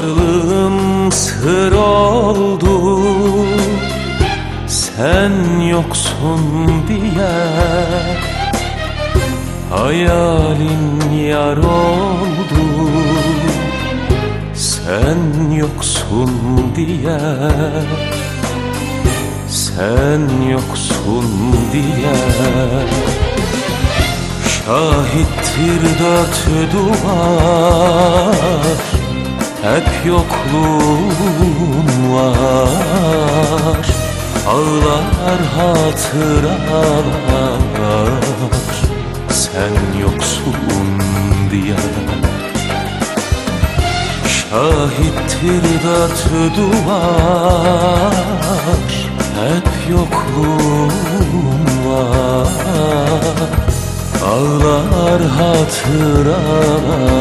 Varlığım sır oldu. Sen yoksun diye Hayalin yar oldu. Sen yoksun diye Sen yoksun diye. Şahittir dört duvar. Hep yokluğun var. Ağlar hatıralar. Sen yoksun diye. Şahittir dört duvar. Hep yokluğun var. Ağlar hatıralar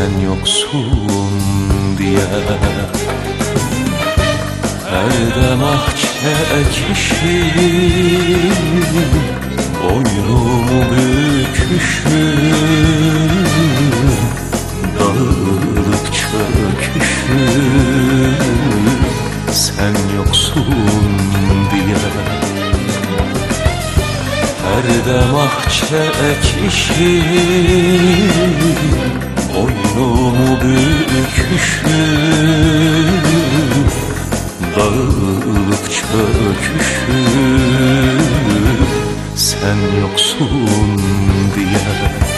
Sen yoksun diye. Her dem ah çekişir Boynumu büküşür Dağılıp çöküşür Sen yoksun diye. Her dem ah Boynumu büküşür Dağılıp çöküşür. Sen yoksun diye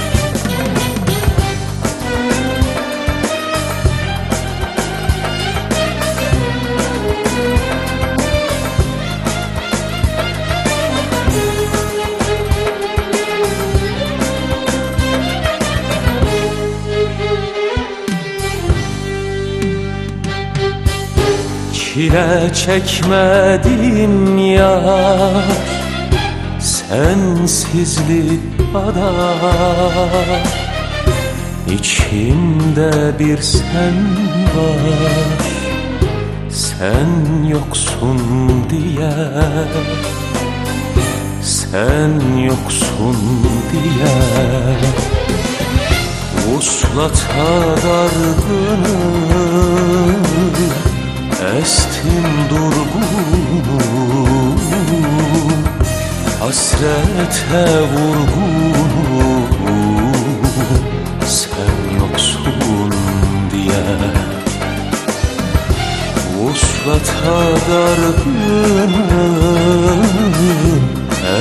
Çile çekmedim ya. Sensizlik kadar İçimde bir sen var. Sen yoksun diye. Sen yoksun diye. Vuslata dargınım Estim durgunum Hasrete vurgunum Sen yoksun diye Vuslata dargınım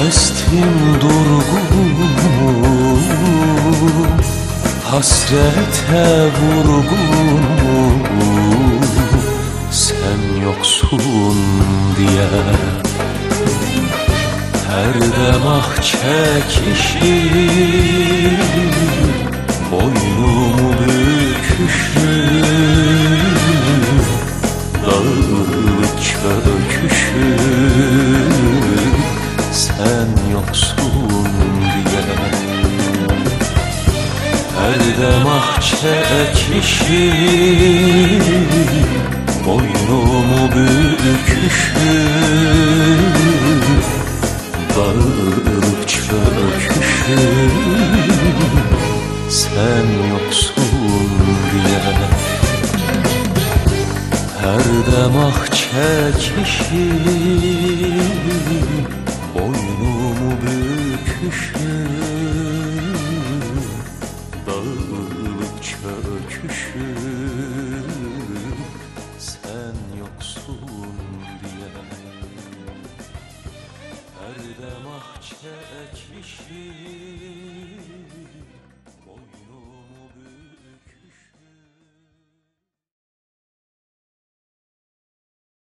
Estim durgunum Hasrete vurgunum yoksun diye. Her dem ah çekişir Boynumu büküşür Dağılıp çöküşür Sen yoksun diye. Her dem ah Sen yoksun diye Her dem ah Boynumu büküşür Dağılıp çöküşür Sen yoksun diye Her dem ah çekişir